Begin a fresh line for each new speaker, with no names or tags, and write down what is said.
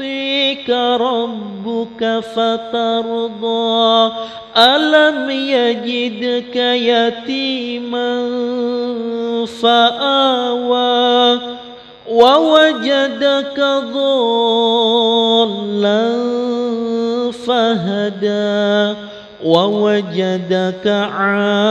يعطيك ربك فترضى. ألم يجدك يتيما فآوى. ووجدك ضالا فهدى. ووجدك عائلا